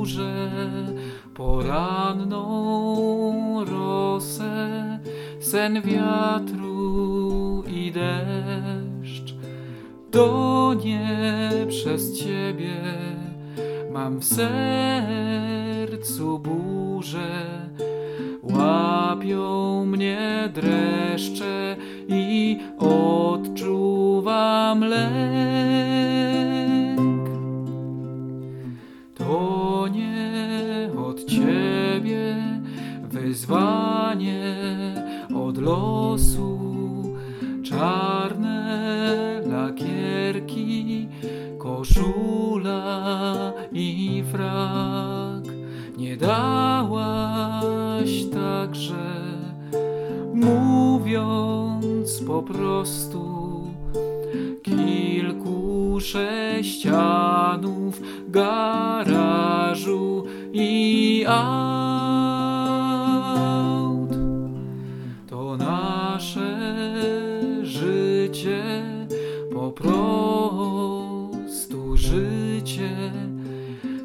burzę, poranną rosę, sen wiatru i deszcz. To nie przez Ciebie mam w sercu burzę, łapią mnie dreszcze i odczuwam lęk. Wyzwanie od losu, czarne lakierki, koszula i frak. Nie dałaś także, mówiąc po prostu, kilku sześcianów, garażu i aut. Po prostu życie.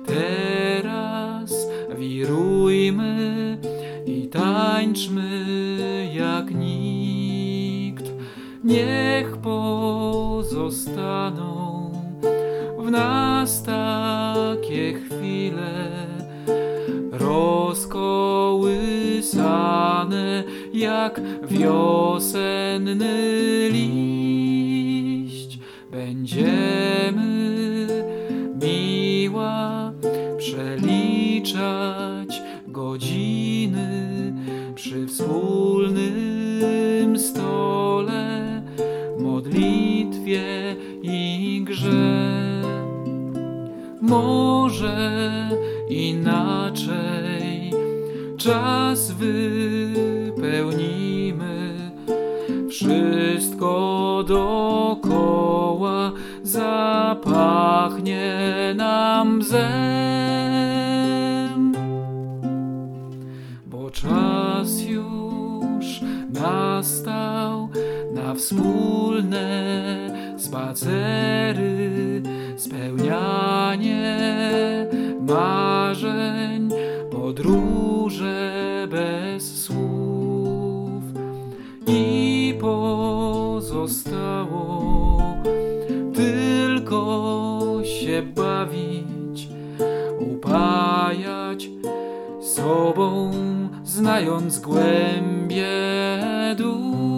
Teraz wirujmy i tańczmy jak nikt. Niech pozostaną w nas takie chwile rozkołysane jak wiosenny liść. Będziemy miła przeliczać godziny przy wspólnym stole, modlitwie i grze. Może inaczej czas wypełnimy, zapachnie nam zem, bo czas już nastał na wspólne spacery, spełnianie marzeń, podróże bez słów i pozostało bawić, upajać sobą, znając głębie dusz.